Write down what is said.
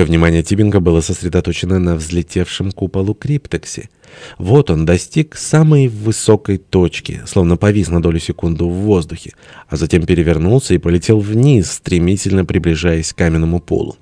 Все внимание Тибинга было сосредоточено на взлетевшем куполу Криптексе. Вот он достиг самой высокой точки, словно повис на долю секунды в воздухе, а затем перевернулся и полетел вниз, стремительно приближаясь к каменному полу.